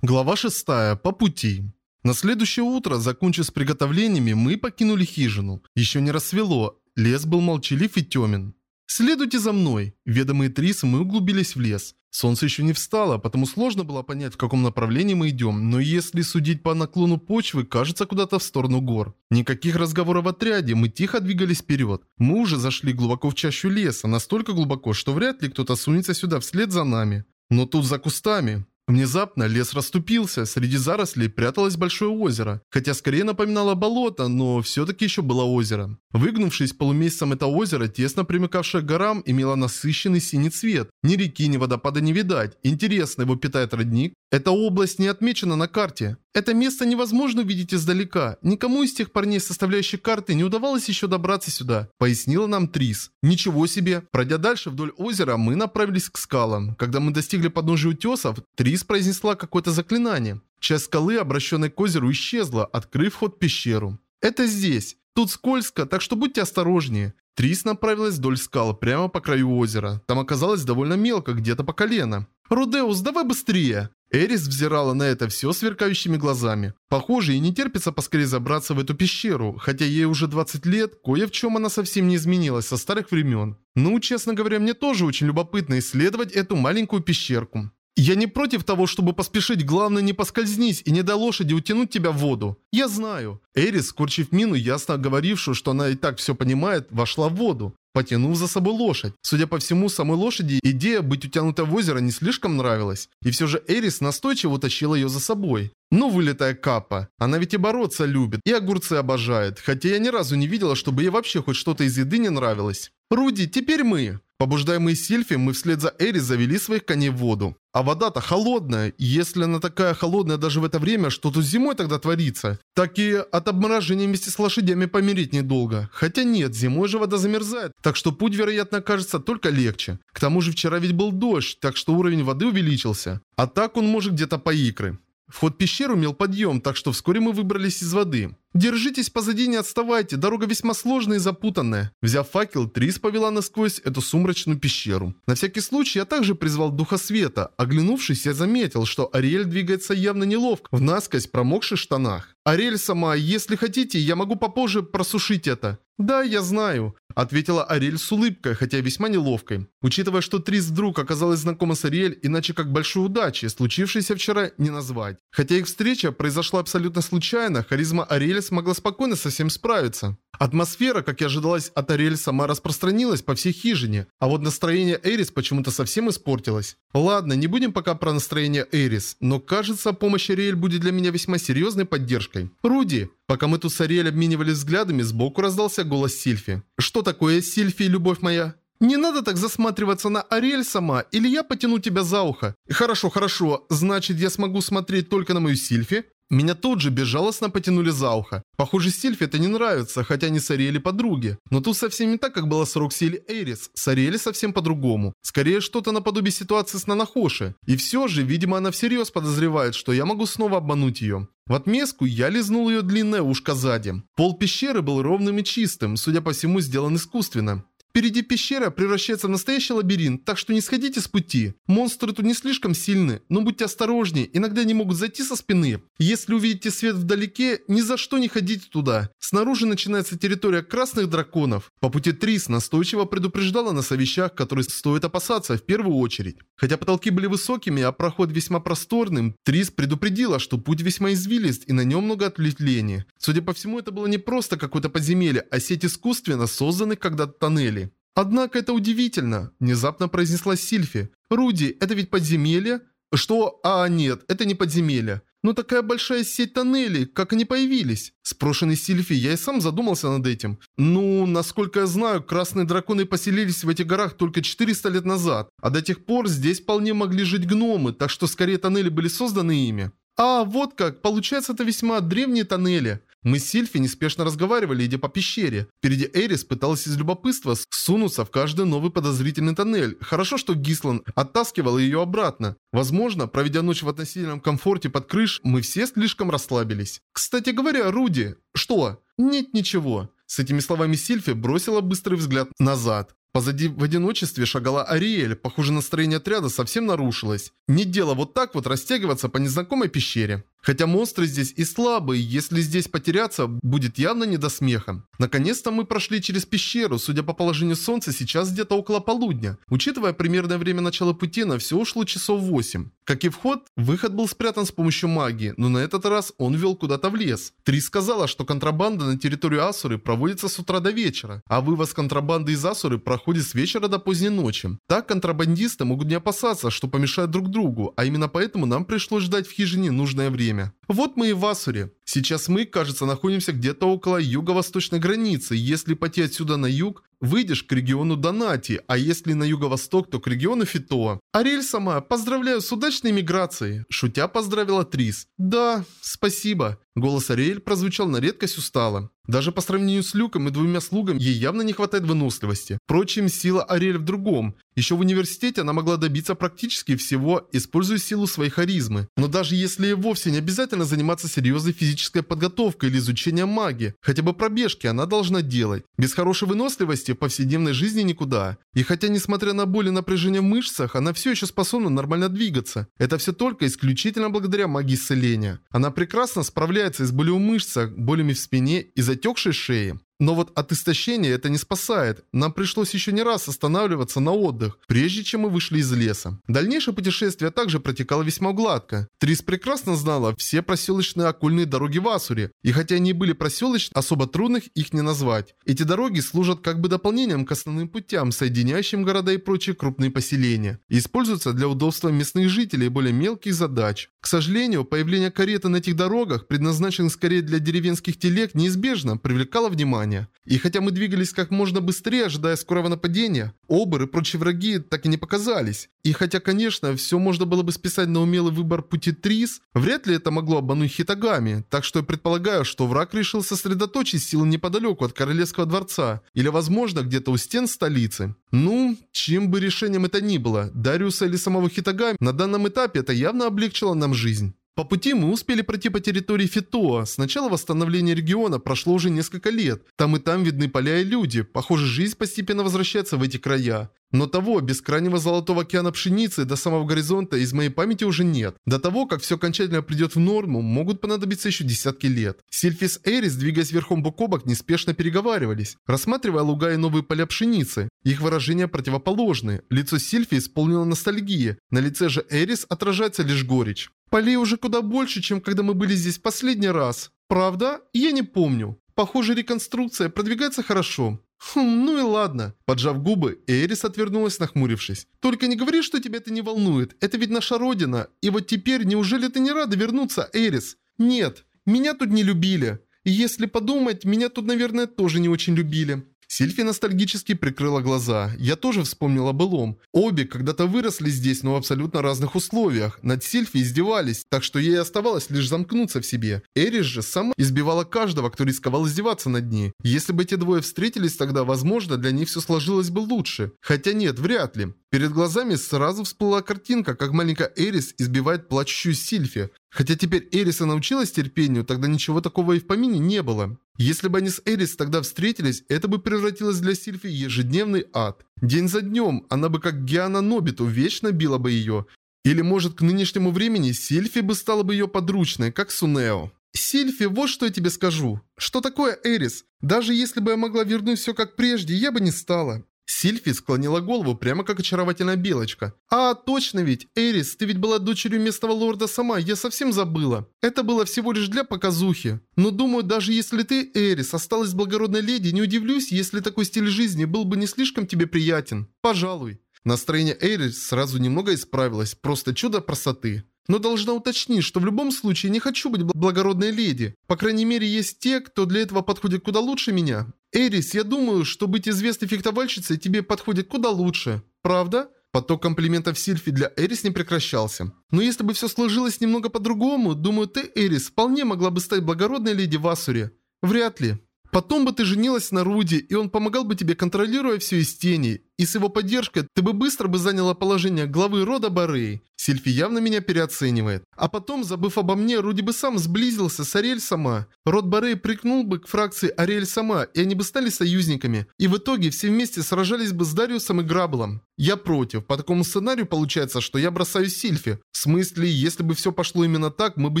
Глава 6. По пути. На следующее утро, закончив с приготовлениями, мы покинули хижину. Еще не рассвело, лес был молчалив и темен. «Следуйте за мной!» Ведомые Трис, мы углубились в лес. Солнце еще не встало, потому сложно было понять, в каком направлении мы идем, но если судить по наклону почвы, кажется куда-то в сторону гор. Никаких разговоров в отряде, мы тихо двигались вперед. Мы уже зашли глубоко в чащу леса, настолько глубоко, что вряд ли кто-то сунется сюда вслед за нами. Но тут за кустами Внезапно лес расступился, среди зарослей пряталось большое озеро. Хотя скорее напоминало болото, но все-таки еще было озеро. Выгнувшись полумесяцем это озеро, тесно примыкавшее к горам, имело насыщенный синий цвет. Ни реки, ни водопада не видать. Интересно, его питает родник? Эта область не отмечена на карте. Это место невозможно увидеть издалека. Никому из тех парней, составляющих карты, не удавалось еще добраться сюда, пояснила нам Трис. Ничего себе. Пройдя дальше вдоль озера, мы направились к скалам. Когда мы достигли подножия утесов, Трис произнесла какое-то заклинание. Часть скалы, обращенной к озеру, исчезла, открыв вход в пещеру. Это здесь. Тут скользко, так что будьте осторожнее. Трис направилась вдоль скал, прямо по краю озера. Там оказалось довольно мелко, где-то по колено. «Рудеус, давай быстрее!» Эрис взирала на это все сверкающими глазами. Похоже, ей не терпится поскорее забраться в эту пещеру, хотя ей уже 20 лет, кое в чем она совсем не изменилась со старых времен. Ну, честно говоря, мне тоже очень любопытно исследовать эту маленькую пещерку. Я не против того, чтобы поспешить, главное не поскользнись и не дай лошади утянуть тебя в воду. Я знаю. Эрис, скорчив мину, ясно говорившую, что она и так все понимает, вошла в воду потянув за собой лошадь. Судя по всему, самой лошади идея быть утянутой в озеро не слишком нравилась. И все же Эрис настойчиво утащила ее за собой. Ну, вылетая капа. Она ведь и бороться любит, и огурцы обожает. Хотя я ни разу не видела, чтобы ей вообще хоть что-то из еды не нравилось. «Руди, теперь мы!» Побуждаемые Сильфи, мы вслед за Эри завели своих коней в воду. А вода-то холодная, и если она такая холодная даже в это время, что тут зимой тогда творится? Так и от обморожения вместе с лошадями помереть недолго. Хотя нет, зимой же вода замерзает, так что путь, вероятно, окажется только легче. К тому же вчера ведь был дождь, так что уровень воды увеличился. А так он может где-то по икры. Вход в пещеру имел подъем, так что вскоре мы выбрались из воды. «Держитесь позади, не отставайте, дорога весьма сложная и запутанная». Взяв факел, Трис повела насквозь эту сумрачную пещеру. На всякий случай я также призвал Духа Света. Оглянувшись, я заметил, что Ариэль двигается явно неловко, в насквозь промокших штанах. «Ариэль сама, если хотите, я могу попозже просушить это». «Да, я знаю», — ответила Ариэль с улыбкой, хотя весьма неловкой. Учитывая, что Трис вдруг оказалась знакома с Ариэль, иначе как большой удачи, случившейся вчера, не назвать. Хотя их встреча произошла абсолютно случайно, харизма Ариэль смогла спокойно со всем справиться. Атмосфера, как и ожидалось от Ариэль, сама распространилась по всей хижине, а вот настроение Эрис почему-то совсем испортилось. Ладно, не будем пока про настроение Эрис, но кажется, помощь Ариэль будет для меня весьма серьезной поддержкой. Руди, пока мы тут с Ариэль обменивались взглядами, сбоку раздался голос Сильфи. Что такое Сильфи, любовь моя? «Не надо так засматриваться на Ариэль сама, или я потяну тебя за ухо». «Хорошо, хорошо, значит я смогу смотреть только на мою Сильфи?» Меня тут же безжалостно потянули за ухо. Похоже, Сильфи это не нравится, хотя они с Ариэль подруги. Но тут совсем не так, как было с Рокси или Эрис. С Ариэль совсем по-другому. Скорее, что-то наподобие ситуации с Нанахоши. И все же, видимо, она всерьез подозревает, что я могу снова обмануть ее. В отместку я лизнул ее длинное ушко сзади. Пол пещеры был ровным и чистым, судя по всему, сделан искусственно. Впереди пещера превращается в настоящий лабиринт, так что не сходите с пути. Монстры тут не слишком сильны, но будьте осторожнее, иногда они могут зайти со спины. Если увидите свет вдалеке, ни за что не ходите туда. Снаружи начинается территория красных драконов. По пути Трис настойчиво предупреждала нас о вещах, которые стоит опасаться в первую очередь. Хотя потолки были высокими, а проход весьма просторным, Трис предупредила, что путь весьма извилист и на нем много ответвлений. Судя по всему, это было не просто какое-то подземелье, а сеть искусственно созданных когда-то тоннелей. «Однако это удивительно», – внезапно произнесла Сильфи. «Руди, это ведь подземелье?» «Что? А, нет, это не подземелье. Но такая большая сеть тоннелей, как они появились?» Спрошенный Сильфи, я и сам задумался над этим. Ну, насколько я знаю, красные драконы поселились в этих горах только 400 лет назад, а до тех пор здесь вполне могли жить гномы, так что скорее тоннели были созданы ими. А, вот как, получается это весьма древние тоннели. Мы с Сильфи неспешно разговаривали, идя по пещере. Впереди Эрис пыталась из любопытства сунуться в каждый новый подозрительный тоннель. Хорошо, что Гислан оттаскивал ее обратно. Возможно, проведя ночь в относительном комфорте под крыш, мы все слишком расслабились. Кстати говоря, Руди... Что? Нет ничего. С этими словами Сильфи бросила быстрый взгляд назад. Позади в одиночестве шагала Ариэль. Похоже, настроение отряда совсем нарушилось. Не дело вот так вот растягиваться по незнакомой пещере. Хотя монстры здесь и слабые, если здесь потеряться, будет явно не до смеха. Наконец-то мы прошли через пещеру, судя по положению солнца, сейчас где-то около полудня. Учитывая примерное время начала пути, на все ушло часов 8. Как и вход, выход был спрятан с помощью магии, но на этот раз он вел куда-то в лес. Три сказала, что контрабанда на территорию Асуры проводится с утра до вечера, а вывоз контрабанды из Асуры проходит с вечера до поздней ночи. Так контрабандисты могут не опасаться, что помешают друг другу, а именно поэтому нам пришлось ждать в хижине нужное время время. Вот мы и в Асуре. Сейчас мы, кажется, находимся где-то около юго-восточной границы. Если пойти отсюда на юг, выйдешь к региону Донати, а если на юго-восток, то к региону Фитоа. Ариэль сама, поздравляю с удачной миграцией. Шутя поздравила Трис. Да, спасибо. Голос Ариэль прозвучал на редкость устало. Даже по сравнению с Люком и двумя слугами, ей явно не хватает выносливости. Впрочем, сила Ариэль в другом. Еще в университете она могла добиться практически всего, используя силу своей харизмы. Но даже если вовсе не обязательно заниматься серьезной физической подготовкой или изучением магии, хотя бы пробежки она должна делать. Без хорошей выносливости в повседневной жизни никуда. И хотя, несмотря на боль и напряжение в мышцах, она все еще способна нормально двигаться. Это все только исключительно благодаря магии исцеления. Она прекрасно справляется и с болью в мышцах, болями в спине и затекшей шее. Но вот от истощения это не спасает. Нам пришлось еще не раз останавливаться на отдых, прежде чем мы вышли из леса. Дальнейшее путешествие также протекало весьма гладко. Трис прекрасно знала все проселочные окольные дороги в Асуре, и хотя они были проселочные, особо трудных их не назвать. Эти дороги служат как бы дополнением к основным путям, соединяющим города и прочие крупные поселения, и используются для удобства местных жителей более мелких задач. К сожалению, появление кареты на этих дорогах, предназначенных скорее для деревенских телег, неизбежно привлекало внимание внимания. И хотя мы двигались как можно быстрее, ожидая скорого нападения, оборы и прочие враги так и не показались. И хотя, конечно, все можно было бы списать на умелый выбор пути Трис, вряд ли это могло обмануть Хитагами, так что я предполагаю, что враг решил сосредоточить силы неподалеку от Королевского дворца, или, возможно, где-то у стен столицы. Ну, чем бы решением это ни было, Дариуса или самого Хитагами, на данном этапе это явно облегчило нам жизнь. По пути мы успели пройти по территории Фитоа. С начала восстановления региона прошло уже несколько лет. Там и там видны поля и люди. Похоже, жизнь постепенно возвращается в эти края. Но того бескрайнего золотого океана пшеницы до самого горизонта из моей памяти уже нет. До того, как все окончательно придет в норму, могут понадобиться еще десятки лет. Сильфис Эрис, двигаясь верхом бок о бок, неспешно переговаривались, рассматривая луга и новые поля пшеницы. Их выражения противоположны. Лицо Сильфи исполнено ностальгии, на лице же Эрис отражается лишь горечь. Полей уже куда больше, чем когда мы были здесь последний раз. Правда? Я не помню. Похоже, реконструкция продвигается хорошо. Хм, ну и ладно. Поджав губы, Эрис отвернулась, нахмурившись. Только не говори, что тебя это не волнует. Это ведь наша родина. И вот теперь, неужели ты не рада вернуться, Эрис? Нет, меня тут не любили. И если подумать, меня тут, наверное, тоже не очень любили. Сильфи ностальгически прикрыла глаза. Я тоже вспомнила былом. Обе когда-то выросли здесь, но в абсолютно разных условиях. Над Сильфи издевались, так что ей оставалось лишь замкнуться в себе. Эрис же сама избивала каждого, кто рисковал издеваться над ней. Если бы эти двое встретились тогда, возможно, для них все сложилось бы лучше. Хотя нет, вряд ли. Перед глазами сразу всплыла картинка, как маленькая Эрис избивает плачущую Сильфи. Хотя теперь Эриса научилась терпению, тогда ничего такого и в помине не было. Если бы они с Эрис тогда встретились, это бы превратилось для Сильфи ежедневный ад. День за днем она бы как Гиана Нобиту вечно била бы ее. Или может к нынешнему времени Сильфи бы стала бы ее подручной, как Сунео. Сильфи, вот что я тебе скажу. Что такое Эрис? Даже если бы я могла вернуть все как прежде, я бы не стала. Сильфи склонила голову, прямо как очаровательная белочка. «А, точно ведь! Эрис, ты ведь была дочерью местного лорда сама, я совсем забыла. Это было всего лишь для показухи. Но думаю, даже если ты, Эрис, осталась благородной леди, не удивлюсь, если такой стиль жизни был бы не слишком тебе приятен. Пожалуй». Настроение Эрис сразу немного исправилось, просто чудо красоты. Но должна уточнить, что в любом случае не хочу быть благородной леди. По крайней мере, есть те, кто для этого подходит куда лучше меня. Эрис, я думаю, что быть известной фехтовальщицей тебе подходит куда лучше. Правда? Поток комплиментов Сильфи для Эрис не прекращался. Но если бы все сложилось немного по-другому, думаю, ты, Эрис, вполне могла бы стать благородной леди в Асуре. Вряд ли. Потом бы ты женилась на Руди, и он помогал бы тебе, контролируя все из тени. И с его поддержкой ты бы быстро бы заняла положение главы рода Барей. Сильфи явно меня переоценивает. А потом, забыв обо мне, Руди бы сам сблизился с Ариэль сама. Род Барей прикнул бы к фракции Ариэль сама, и они бы стали союзниками. И в итоге все вместе сражались бы с Дариусом и Граблом. Я против. По такому сценарию получается, что я бросаю Сильфи. В смысле, если бы все пошло именно так, мы бы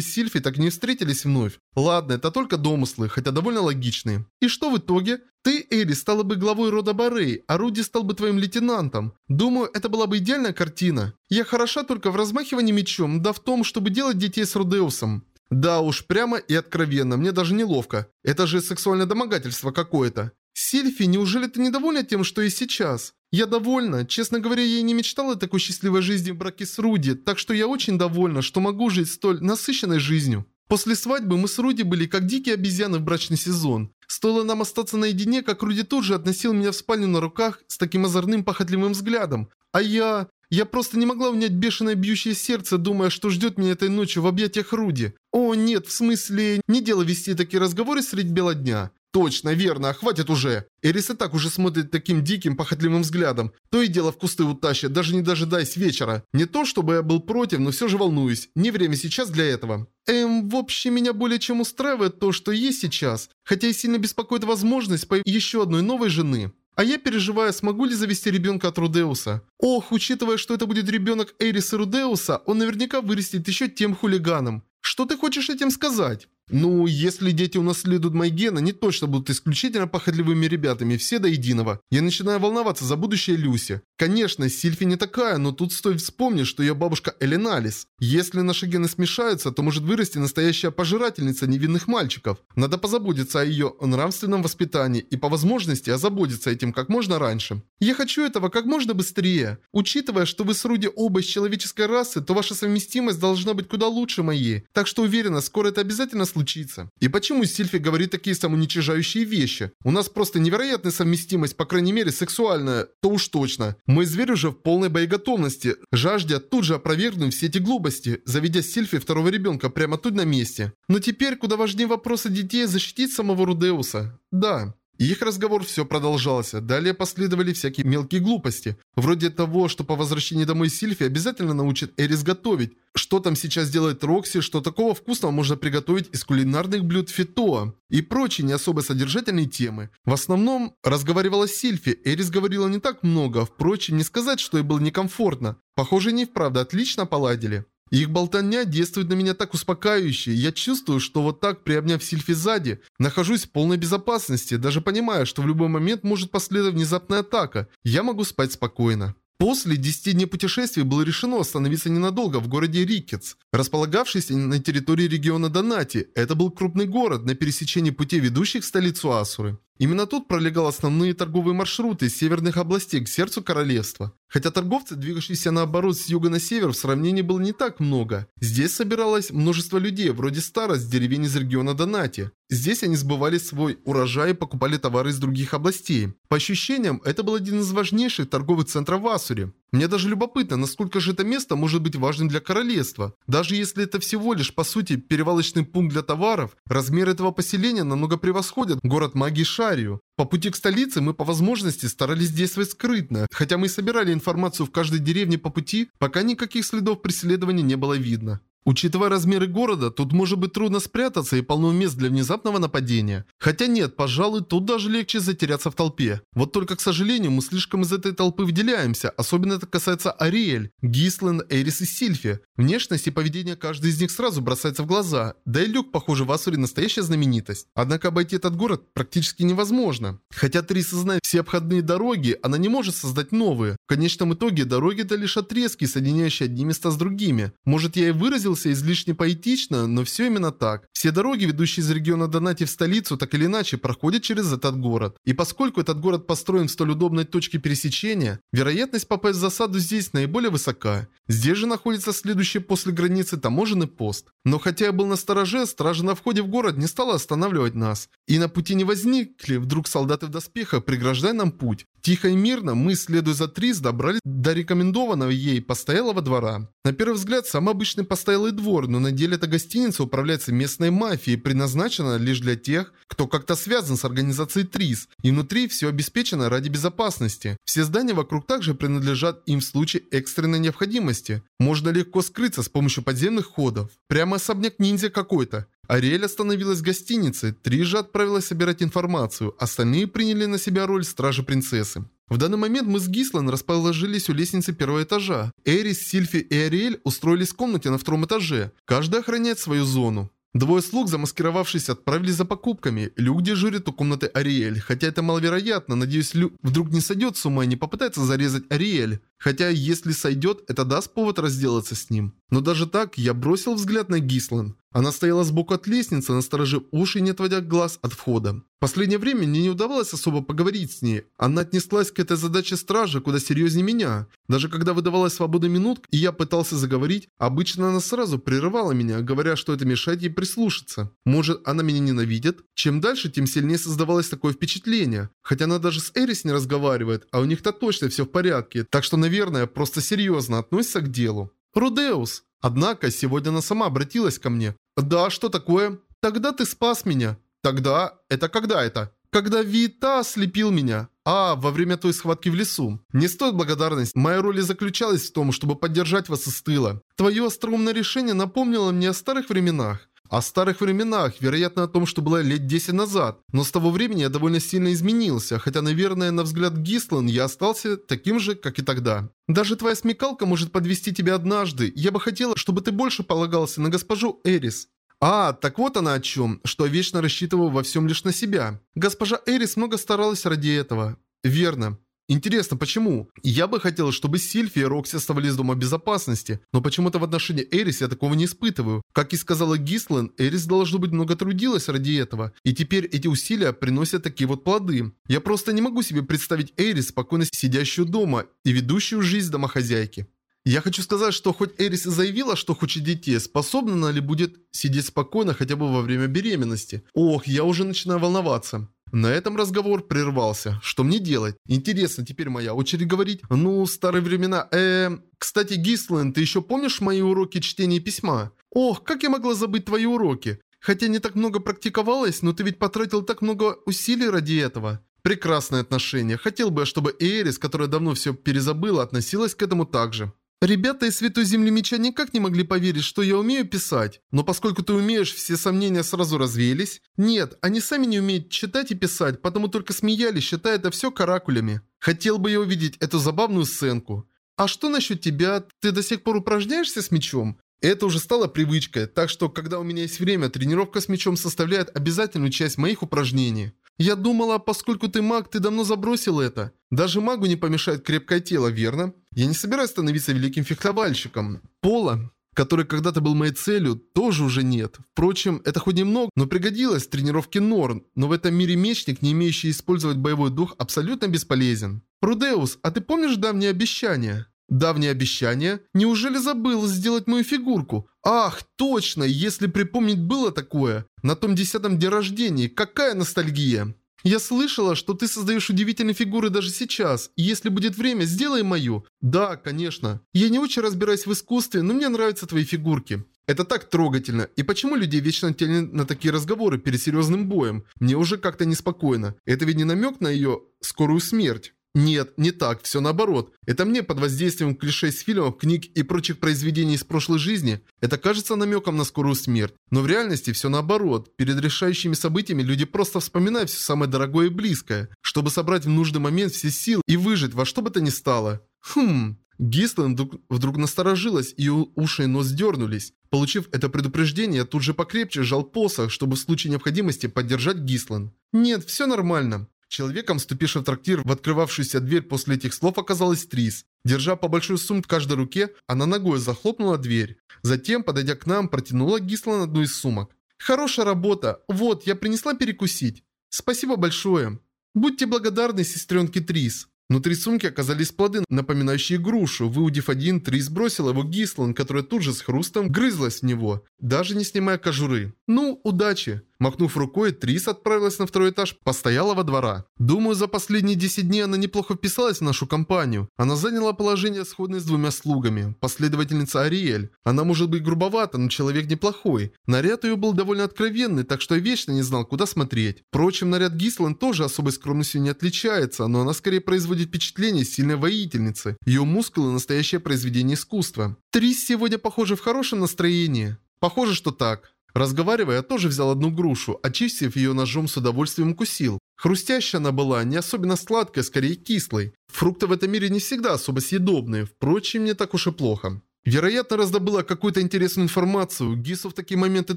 с Сильфи так не встретились вновь. Ладно, это только домыслы, хотя довольно логичные. И что в итоге? Ты, Эри, стала бы главой рода Барей, а Руди стал бы твоим лейтенантом. Думаю, это была бы идеальная картина. Я хороша только в размахивании мечом, да в том, чтобы делать детей с Рудеусом. Да уж, прямо и откровенно, мне даже неловко. Это же сексуальное домогательство какое-то. Сильфи, неужели ты недовольна тем, что и сейчас? Я довольна. Честно говоря, я не мечтала о такой счастливой жизни в браке с Руди, так что я очень довольна, что могу жить столь насыщенной жизнью. После свадьбы мы с Руди были как дикие обезьяны в брачный сезон. Стоило нам остаться наедине, как Руди тут же относил меня в спальню на руках с таким озорным похотливым взглядом. А я... Я просто не могла унять бешеное бьющее сердце, думая, что ждет меня этой ночью в объятиях Руди. О, нет, в смысле, не дело вести такие разговоры средь бела дня. Точно, верно, хватит уже. Эрис и так уже смотрит таким диким, похотливым взглядом. То и дело в кусты утащит, даже не дожидаясь вечера. Не то, чтобы я был против, но все же волнуюсь. Не время сейчас для этого. Эм, в общем, меня более чем устраивает то, что есть сейчас. Хотя и сильно беспокоит возможность по еще одной новой жены. А я переживаю, смогу ли завести ребенка от Рудеуса. Ох, учитывая, что это будет ребенок Эриса Рудеуса, он наверняка вырастет еще тем хулиганом. Что ты хочешь этим сказать? Ну, если дети унаследуют мои гены, они точно будут исключительно похотливыми ребятами, все до единого. Я начинаю волноваться за будущее Люси. Конечно, Сильфи не такая, но тут стоит вспомнить, что ее бабушка Эленалис. Если наши гены смешаются, то может вырасти настоящая пожирательница невинных мальчиков. Надо позаботиться о ее нравственном воспитании и по возможности озаботиться этим как можно раньше. Я хочу этого как можно быстрее. Учитывая, что вы с Руди оба из человеческой расы, то ваша совместимость должна быть куда лучше моей. Так что уверена, скоро это обязательно случится случится. И почему Сильфи говорит такие самоуничижающие вещи? У нас просто невероятная совместимость, по крайней мере сексуальная, то уж точно. Мой зверь уже в полной боеготовности, жаждя тут же опровергнуть все эти глупости, заведя Сильфи второго ребенка прямо тут на месте. Но теперь куда важнее вопросы детей защитить самого Рудеуса. Да, их разговор все продолжался. Далее последовали всякие мелкие глупости. Вроде того, что по возвращении домой Сильфи обязательно научит Эрис готовить. Что там сейчас делает Рокси, что такого вкусного можно приготовить из кулинарных блюд Фитоа. И прочие не особо содержательные темы. В основном разговаривала Сильфи, Эрис говорила не так много, впрочем, не сказать, что ей было некомфортно. Похоже, они вправду отлично поладили. Их болтовня действует на меня так успокаивающе, я чувствую, что вот так, приобняв Сильфи сзади, нахожусь в полной безопасности, даже понимая, что в любой момент может последовать внезапная атака. Я могу спать спокойно. После 10 дней путешествий было решено остановиться ненадолго в городе Рикетс, располагавшийся на территории региона Донати. Это был крупный город на пересечении путей, ведущих в столицу Асуры. Именно тут пролегал основные торговые маршруты северных областей к сердцу королевства. Хотя торговцы, двигавшиеся наоборот с юга на север, в сравнении было не так много. Здесь собиралось множество людей, вроде старост деревень из региона Донати. Здесь они сбывали свой урожай и покупали товары из других областей. По ощущениям, это был один из важнейших торговых центров в Асуре. Мне даже любопытно, насколько же это место может быть важным для королевства. Даже если это всего лишь, по сути, перевалочный пункт для товаров, размер этого поселения намного превосходит город магии Шарию. По пути к столице мы по возможности старались действовать скрытно, хотя мы собирали информацию в каждой деревне по пути, пока никаких следов преследования не было видно. Учитывая размеры города, тут может быть трудно спрятаться и полно мест для внезапного нападения. Хотя нет, пожалуй, тут даже легче затеряться в толпе. Вот только, к сожалению, мы слишком из этой толпы выделяемся, особенно это касается Ариэль, Гислен, Эрис и Сильфи. Внешность и поведение каждой из них сразу бросается в глаза, да и Люк, похоже, в Асуре настоящая знаменитость. Однако обойти этот город практически невозможно. Хотя Триса знает все обходные дороги, она не может создать новые. В конечном итоге дороги это лишь отрезки, соединяющие одни места с другими. Может я и выразил выразился излишне поэтично, но все именно так. Все дороги, ведущие из региона Донати в столицу, так или иначе проходят через этот город. И поскольку этот город построен в столь удобной точке пересечения, вероятность попасть в засаду здесь наиболее высока. Здесь же находится следующий после границы таможенный пост. Но хотя я был на стороже, стража на входе в город не стала останавливать нас. И на пути не возникли вдруг солдаты в доспехах, преграждая нам путь. Тихо и мирно мы, следуя за Трис, добрались до рекомендованного ей постоялого двора. На первый взгляд, самый обычный постоялый постоялый двор, но на деле эта гостиница управляется местной мафией и предназначена лишь для тех, кто как-то связан с организацией ТРИС, и внутри все обеспечено ради безопасности. Все здания вокруг также принадлежат им в случае экстренной необходимости. Можно легко скрыться с помощью подземных ходов. Прямо особняк ниндзя какой-то. Ариэль остановилась в гостинице, Три же отправилась собирать информацию, остальные приняли на себя роль стражи принцессы. В данный момент мы с Гислан расположились у лестницы первого этажа. Эрис, Сильфи и Ариэль устроились в комнате на втором этаже. Каждый охраняет свою зону. Двое слуг, замаскировавшись, отправились за покупками. Люк дежурит у комнаты Ариэль. Хотя это маловероятно, надеюсь, Люк вдруг не сойдет с ума и не попытается зарезать Ариэль. Хотя, если сойдет, это даст повод разделаться с ним. Но даже так, я бросил взгляд на Гислан. Она стояла сбоку от лестницы, насторожив уши, не отводя глаз от входа. В последнее время мне не удавалось особо поговорить с ней. Она отнеслась к этой задаче стражи куда серьезнее меня. Даже когда выдавалась свобода минут, и я пытался заговорить, обычно она сразу прерывала меня, говоря, что это мешает ей прислушаться. Может, она меня ненавидит? Чем дальше, тем сильнее создавалось такое впечатление. Хотя она даже с Эрис не разговаривает, а у них-то точно все в порядке, так что, наверное, просто серьезно относится к делу. Рудеус. Однако, сегодня она сама обратилась ко мне. «Да, что такое?» «Тогда ты спас меня». «Тогда? Это когда это?» «Когда Вита ослепил меня». «А, во время той схватки в лесу». «Не стоит благодарность. Моя роль заключалась в том, чтобы поддержать вас из тыла. Твое остроумное решение напомнило мне о старых временах. О старых временах, вероятно о том, что было лет 10 назад. Но с того времени я довольно сильно изменился, хотя, наверное, на взгляд Гислан я остался таким же, как и тогда. Даже твоя смекалка может подвести тебя однажды. Я бы хотела, чтобы ты больше полагался на госпожу Эрис. А, так вот она о чем, что вечно рассчитываю во всем лишь на себя. Госпожа Эрис много старалась ради этого. Верно. Интересно, почему? Я бы хотел, чтобы Сильфи и Рокси оставались дома безопасности, но почему-то в отношении Эрис я такого не испытываю. Как и сказала Гислен, Эрис должно быть много трудилась ради этого, и теперь эти усилия приносят такие вот плоды. Я просто не могу себе представить Эрис, спокойно сидящую дома и ведущую жизнь домохозяйки. Я хочу сказать, что хоть Эрис и заявила, что хочет детей, способна она ли будет сидеть спокойно хотя бы во время беременности? Ох, я уже начинаю волноваться. На этом разговор прервался. Что мне делать? Интересно, теперь моя очередь говорить. Ну, старые времена. Эм... Кстати, Гислен, ты еще помнишь мои уроки чтения письма? Ох, как я могла забыть твои уроки? Хотя не так много практиковалась, но ты ведь потратил так много усилий ради этого. Прекрасное отношение. Хотел бы, чтобы Эрис, которая давно все перезабыла, относилась к этому так же. Ребята из Святой Земли Меча никак не могли поверить, что я умею писать. Но поскольку ты умеешь, все сомнения сразу развеялись. Нет, они сами не умеют читать и писать, потому только смеялись, считая это все каракулями. Хотел бы я увидеть эту забавную сценку. А что насчет тебя? Ты до сих пор упражняешься с мечом? Это уже стало привычкой, так что, когда у меня есть время, тренировка с мечом составляет обязательную часть моих упражнений. Я думала, поскольку ты маг, ты давно забросил это. Даже магу не помешает крепкое тело, верно? Я не собираюсь становиться великим фехтовальщиком. Пола, который когда-то был моей целью, тоже уже нет. Впрочем, это хоть немного, но пригодилось в тренировке Норн, но в этом мире мечник, не имеющий использовать боевой дух, абсолютно бесполезен. Рудеус, а ты помнишь давнее обещание? Давнее обещание? Неужели забыл сделать мою фигурку? Ах, точно, если припомнить было такое. На том десятом дне рождения, какая ностальгия. Я слышала, что ты создаешь удивительные фигуры даже сейчас. Если будет время, сделай мою. Да, конечно. Я не очень разбираюсь в искусстве, но мне нравятся твои фигурки. Это так трогательно. И почему людей вечно тянет на такие разговоры перед серьезным боем? Мне уже как-то неспокойно. Это ведь не намек на ее скорую смерть. Нет, не так, все наоборот. Это мне под воздействием клише из фильмов, книг и прочих произведений из прошлой жизни, это кажется намеком на скорую смерть. Но в реальности все наоборот. Перед решающими событиями люди просто вспоминают все самое дорогое и близкое, чтобы собрать в нужный момент все силы и выжить во что бы то ни стало. Хм... Гислен вдруг, вдруг насторожилась, и уши и нос дернулись. Получив это предупреждение, тут же покрепче сжал посох, чтобы в случае необходимости поддержать Гислен. «Нет, все нормально. Человеком, вступившим в трактир в открывавшуюся дверь после этих слов, оказалась Трис. Держа по большой сумке в каждой руке, она ногой захлопнула дверь. Затем, подойдя к нам, протянула Гислан одну из сумок. «Хорошая работа. Вот, я принесла перекусить. Спасибо большое. Будьте благодарны сестренке Трис». Внутри сумки оказались плоды, напоминающие грушу. Выудив один, Трис бросила его Гислан, которая тут же с хрустом грызлась в него, даже не снимая кожуры. Ну, удачи. Махнув рукой, Трис отправилась на второй этаж постоялого двора. Думаю, за последние 10 дней она неплохо вписалась в нашу компанию. Она заняла положение, сходное с двумя слугами. Последовательница Ариэль. Она может быть грубовата, но человек неплохой. Наряд ее был довольно откровенный, так что я вечно не знал, куда смотреть. Впрочем, наряд Гислан тоже особой скромностью не отличается, но она скорее производит впечатление сильной воительницы. Ее мускулы – настоящее произведение искусства. Трис сегодня, похоже, в хорошем настроении. Похоже, что так. Разговаривая, тоже взял одну грушу, очистив ее ножом с удовольствием укусил. Хрустящая она была, не особенно сладкая, скорее кислой. Фрукты в этом мире не всегда особо съедобные, впрочем, не так уж и плохо. Вероятно, раздобыла какую-то интересную информацию, Гису в такие моменты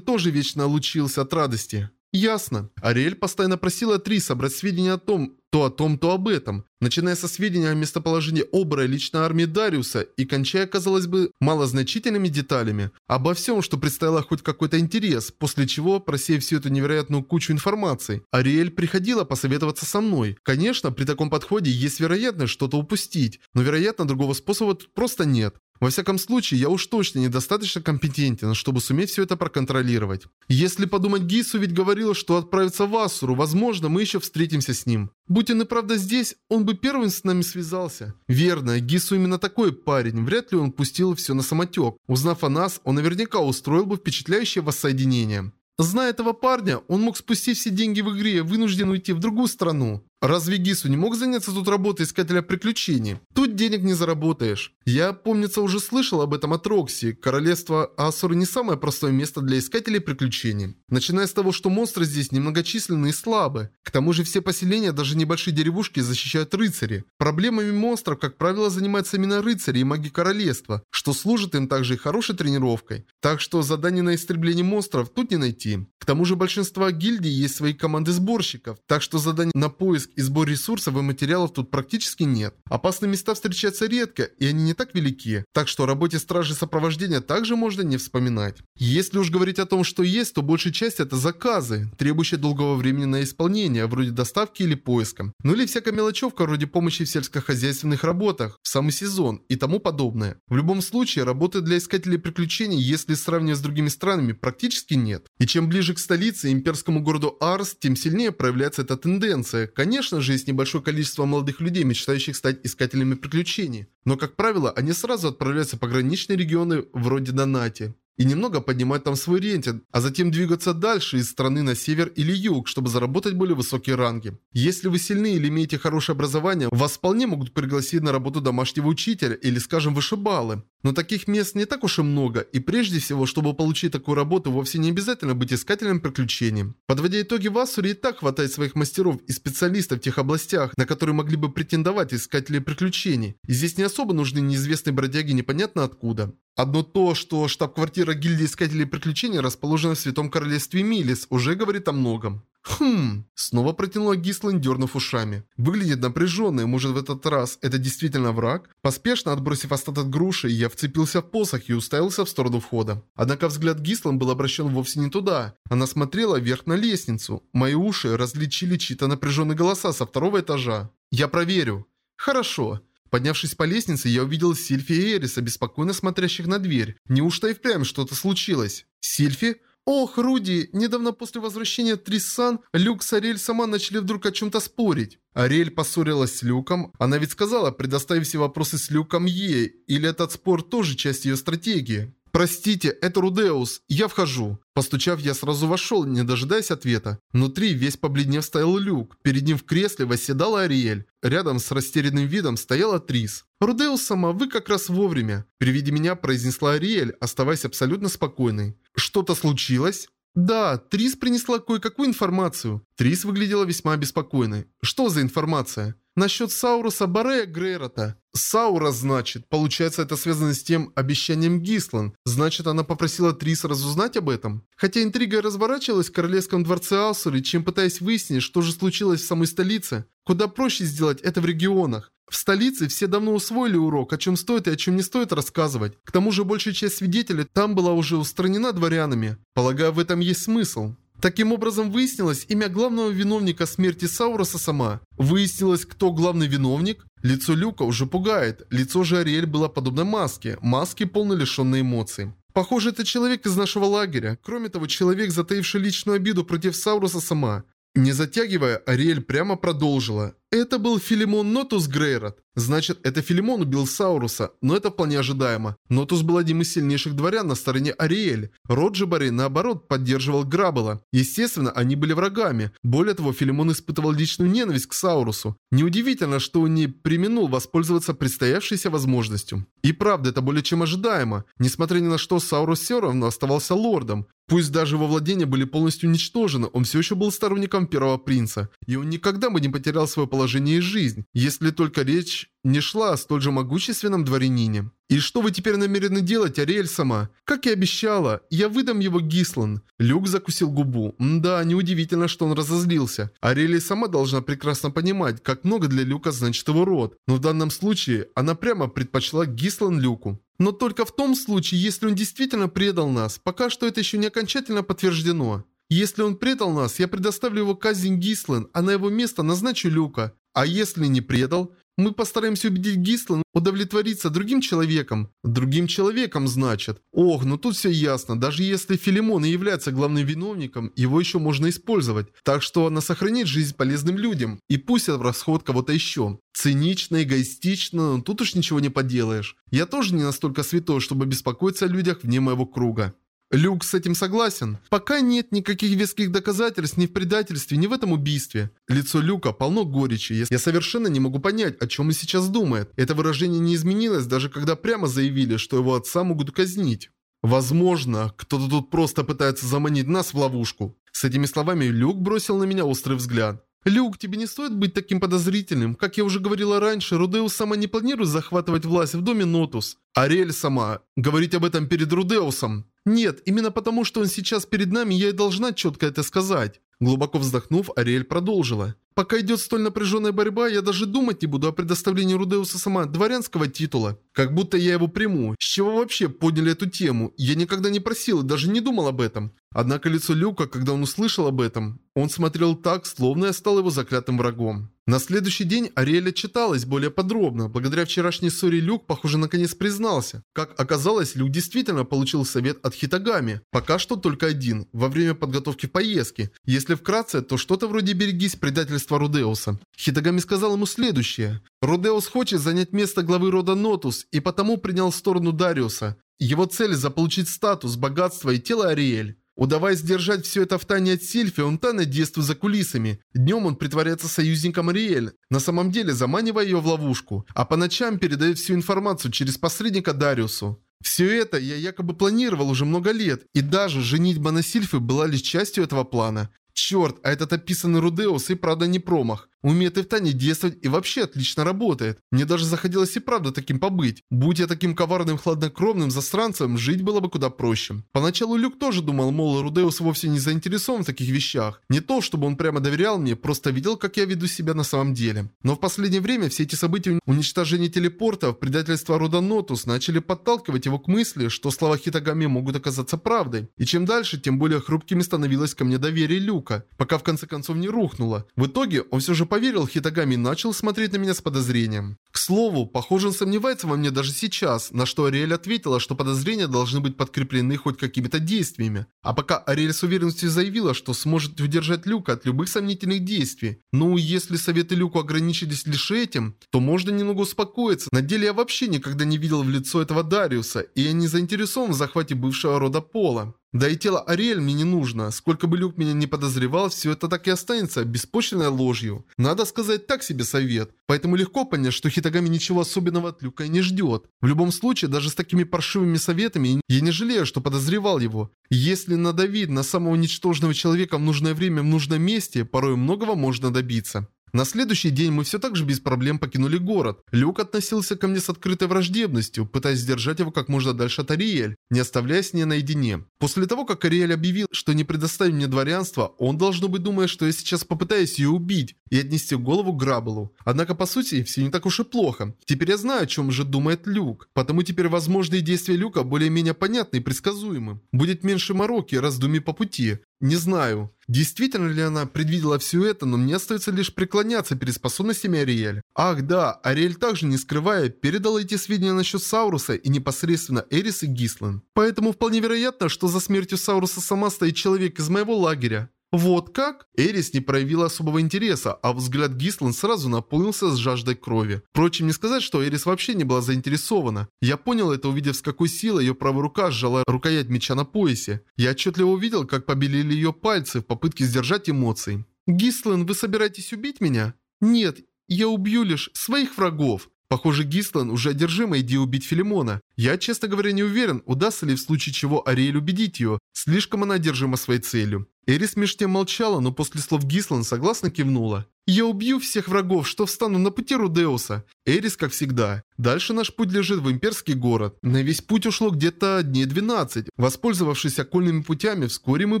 тоже вечно лучился от радости. Ясно. Ариэль постоянно просила Три собрать сведения о том, то о том, то об этом, начиная со сведений о местоположении Обра личной армии Дариуса и кончая, казалось бы, малозначительными деталями, обо всем, что представило хоть какой-то интерес, после чего, просеяв всю эту невероятную кучу информации, Ариэль приходила посоветоваться со мной. Конечно, при таком подходе есть вероятность что-то упустить, но, вероятно, другого способа просто нет. Во всяком случае, я уж точно недостаточно компетентен, чтобы суметь все это проконтролировать. Если подумать, Гису ведь говорил, что отправится в Ассуру, возможно, мы еще встретимся с ним. Будь он и правда здесь, он бы первым с нами связался. Верно, Гису именно такой парень, вряд ли он пустил все на самотек. Узнав о нас, он наверняка устроил бы впечатляющее воссоединение. Зная этого парня, он мог спустить все деньги в игре, вынужден уйти в другую страну. Разве Гису не мог заняться тут работой искателя приключений? Тут денег не заработаешь. Я, помнится, уже слышал об этом от Рокси. Королевство Асур не самое простое место для искателей приключений. Начиная с того, что монстры здесь немногочисленны и слабы. К тому же все поселения, даже небольшие деревушки, защищают рыцари. Проблемами монстров, как правило, занимаются именно рыцари и маги королевства, что служит им также и хорошей тренировкой. Так что заданий на истребление монстров тут не найти. К тому же большинство гильдий есть свои команды сборщиков, так что заданий на поиск и сбор ресурсов и материалов тут практически нет. Опасные места встречаются редко, и они не так велики, так что о работе стражи сопровождения также можно не вспоминать. Если уж говорить о том, что есть, то большая часть это заказы, требующие долгого времени на исполнение, вроде доставки или поиска. Ну или всякая мелочевка вроде помощи в сельскохозяйственных работах, в самый сезон и тому подобное. В любом случае, работы для искателей приключений, если сравнивать с другими странами, практически нет. И чем ближе к столице, имперскому городу Арс, тем сильнее проявляется эта тенденция. Конечно, Конечно же, есть небольшое количество молодых людей, мечтающих стать искателями приключений. Но, как правило, они сразу отправляются в пограничные регионы вроде Донати и немного поднимать там свой рейтинг, а затем двигаться дальше из страны на север или юг, чтобы заработать более высокие ранги. Если вы сильны или имеете хорошее образование, вас вполне могут пригласить на работу домашнего учителя или, скажем, вышибалы. Но таких мест не так уж и много, и прежде всего, чтобы получить такую работу, вовсе не обязательно быть искателем приключений. Подводя итоги, в Асуре и так хватает своих мастеров и специалистов в тех областях, на которые могли бы претендовать искатели приключений. И здесь не особо нужны неизвестные бродяги непонятно откуда. Одно то, что штаб-квартира гильдии Искателей Приключений расположена в Святом Королевстве Милис, уже говорит о многом. Хм, снова протянула Гислан, дернув ушами. Выглядит напряженной, может в этот раз это действительно враг? Поспешно отбросив остаток груши, я вцепился в посох и уставился в сторону входа. Однако взгляд Гислан был обращен вовсе не туда. Она смотрела вверх на лестницу. Мои уши различили чьи-то напряженные голоса со второго этажа. Я проверю. Хорошо. Поднявшись по лестнице, я увидел Сильфи и Эриса, беспокойно смотрящих на дверь. Неужто и впрямь что-то случилось? Сильфи? Ох, Руди, недавно после возвращения Трисан, Люк с Ариэль сама начали вдруг о чем-то спорить. Ариэль поссорилась с Люком. Она ведь сказала, предоставив все вопросы с Люком ей. Или этот спор тоже часть ее стратегии? «Простите, это Рудеус, я вхожу». Постучав, я сразу вошел, не дожидаясь ответа. Внутри, весь побледнев, стоял Люк. Перед ним в кресле восседала Ариэль. Рядом с растерянным видом стояла Трис. «Рудеус сама, вы как раз вовремя», – при виде меня произнесла Ариэль, оставаясь абсолютно спокойной. «Что-то случилось?» «Да, Трис принесла кое-какую информацию». Трис выглядела весьма обеспокоенной. «Что за информация?» «Насчет Сауруса Барея Грейрота». «Саура, значит. Получается, это связано с тем обещанием Гислан. Значит, она попросила Трис разузнать об этом?» Хотя интрига разворачивалась в королевском дворце Аусуры, чем пытаясь выяснить, что же случилось в самой столице, куда проще сделать это в регионах. В столице все давно усвоили урок, о чем стоит и о чем не стоит рассказывать. К тому же большая часть свидетелей там была уже устранена дворянами. Полагаю, в этом есть смысл. Таким образом, выяснилось имя главного виновника смерти Сауруса сама. Выяснилось, кто главный виновник? Лицо Люка уже пугает. Лицо же Ариэль было подобно маске. Маске, полностью лишенной эмоций. Похоже, это человек из нашего лагеря. Кроме того, человек, затаивший личную обиду против Сауруса сама. Не затягивая, Ариэль прямо продолжила. Это был Филимон Нотус Грейрот. Значит, это Филимон убил Сауруса, но это вполне ожидаемо. Нотус был одним из сильнейших дворян на стороне Ариэль. Род же Бореас, наоборот, поддерживал Грабела. Естественно, они были врагами. Более того, Филимон испытывал личную ненависть к Саурусу. Неудивительно, что он не преминул воспользоваться представившейся возможностью. И правда, это более чем ожидаемо. Несмотря ни на что, Саурус все равно оставался лордом. Пусть даже его владения были полностью уничтожены, он все еще был сторонником первого принца. И он никогда бы не потерял свое положение и жизнь, если только речь не шла о столь же могущественном дворянине. «И что вы теперь намерены делать, Ариэль сама?» «Как и обещала, я выдам его Гислан». Люк закусил губу. Да, неудивительно, что он разозлился. Ариэль сама должна прекрасно понимать, как много для Люка значит его род. Но в данном случае она прямо предпочла Гислан Люку. Но только в том случае, если он действительно предал нас. Пока что это еще не окончательно подтверждено. Если он предал нас, я предоставлю его казнь Гислен, а на его место назначу Люка. А если не предал, мы постараемся убедить Гислен удовлетвориться другим человеком. Другим человеком, значит. Ох, ну тут все ясно. Даже если Филимон и является главным виновником, его еще можно использовать. Так что она сохранит жизнь полезным людям и пустит в расход кого-то еще. Цинично, эгоистично, но тут уж ничего не поделаешь. Я тоже не настолько святой, чтобы беспокоиться о людях вне моего круга. Люк с этим согласен. Пока нет никаких веских доказательств ни в предательстве, ни в этом убийстве. Лицо Люка полно горечи. Я совершенно не могу понять, о чем он сейчас думает. Это выражение не изменилось, даже когда прямо заявили, что его отца могут казнить. Возможно, кто-то тут просто пытается заманить нас в ловушку. С этими словами Люк бросил на меня острый взгляд. «Люк, тебе не стоит быть таким подозрительным. Как я уже говорила раньше, Рудеус сама не планирует захватывать власть в доме Нотус. Ариэль сама. Говорить об этом перед Рудеусом. Нет, именно потому, что он сейчас перед нами, я и должна четко это сказать. Глубоко вздохнув, Ариэль продолжила. Пока идет столь напряженная борьба, я даже думать не буду о предоставлении Рудеуса сама дворянского титула. Как будто я его приму. С чего вообще подняли эту тему? Я никогда не просил и даже не думал об этом. Однако лицо Люка, когда он услышал об этом, он смотрел так, словно я стал его заклятым врагом. На следующий день Ариэля читалась более подробно. Благодаря вчерашней ссоре Люк, похоже, наконец признался. Как оказалось, Люк действительно получил совет от Хитагами. Пока что только один, во время подготовки поездки. Если вкратце, то что-то вроде «берегись предательства Рудеуса». Хитагами сказал ему следующее. Рудеус хочет занять место главы рода Нотус и потому принял сторону Дариуса. Его цель – заполучить статус, богатство и тело Ариэль. Удаваясь держать все это в тайне от Сильфи, он тайно действует за кулисами. Днем он притворяется союзником Ариэль, на самом деле заманивая ее в ловушку, а по ночам передает всю информацию через посредника Дариусу. Все это я якобы планировал уже много лет, и даже женитьба на Сильфе была лишь частью этого плана. Черт, а этот описанный Рудеус и правда не промах. Умеет и в тайне действовать и вообще отлично работает. Мне даже заходилось и правда таким побыть. Будь я таким коварным хладнокровным застранцем, жить было бы куда проще. Поначалу Люк тоже думал, мол, Рудеус вовсе не заинтересован в таких вещах. Не то, чтобы он прямо доверял мне, просто видел, как я веду себя на самом деле. Но в последнее время все эти события уничтожения телепортов, предательства рода Нотус начали подталкивать его к мысли, что слова Хитагами могут оказаться правдой. И чем дальше, тем более хрупкими становилось ко мне доверие Люка, пока в конце концов не рухнуло. В итоге он все же поверил Хитагами начал смотреть на меня с подозрением. К слову, похоже он сомневается во мне даже сейчас, на что Ариэль ответила, что подозрения должны быть подкреплены хоть какими-то действиями. А пока Ариэль с уверенностью заявила, что сможет удержать Люка от любых сомнительных действий. Ну, если советы Люку ограничились лишь этим, то можно немного успокоиться. На деле я вообще никогда не видел в лицо этого Дариуса, и я не заинтересован в захвате бывшего рода Пола. Да и тело Ариэль мне не нужно. Сколько бы Люк меня не подозревал, все это так и останется беспочвенной ложью. Надо сказать так себе совет. Поэтому легко понять, что Хитагами ничего особенного от Люка не ждет. В любом случае, даже с такими паршивыми советами, я не жалею, что подозревал его. Если надавить на самого ничтожного человека в нужное время в нужном месте, порой многого можно добиться. На следующий день мы все так же без проблем покинули город. Люк относился ко мне с открытой враждебностью, пытаясь сдержать его как можно дальше от Ариэль, не оставляя с ней наедине. После того, как Ариэль объявил, что не предоставит мне дворянство, он, должно быть, думая, что я сейчас попытаюсь ее убить и отнести голову к Грабелу. Однако, по сути, все не так уж и плохо. Теперь я знаю, о чем же думает Люк. Потому теперь возможные действия Люка более-менее понятны и предсказуемы. Будет меньше мороки и раздумий по пути. Не знаю. Действительно ли она предвидела все это, но мне остается лишь преклоняться перед способностями Ариэль. Ах да, Ариэль также, не скрывая, передала эти сведения насчет Сауруса и непосредственно Эрис и Гислен. Поэтому вполне вероятно, что за смертью Сауруса сама стоит человек из моего лагеря. Вот как? Эрис не проявила особого интереса, а взгляд Гислан сразу наполнился с жаждой крови. Впрочем, не сказать, что Эрис вообще не была заинтересована. Я понял это, увидев, с какой силой ее правая рука сжала рукоять меча на поясе. Я отчетливо увидел, как побелели ее пальцы в попытке сдержать эмоции. «Гислан, вы собираетесь убить меня?» «Нет, я убью лишь своих врагов». Похоже, Гислан уже одержима идеей убить Филимона. Я, честно говоря, не уверен, удастся ли в случае чего Ариэль убедить ее. Слишком она одержима своей целью. Эрис меж тем молчала, но после слов Гислан согласно кивнула. «Я убью всех врагов, что встану на пути Рудеуса». Эрис, как всегда. Дальше наш путь лежит в имперский город. На весь путь ушло где-то дней 12. Воспользовавшись окольными путями, вскоре мы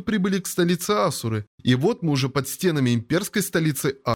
прибыли к столице Асуры. И вот мы уже под стенами имперской столицы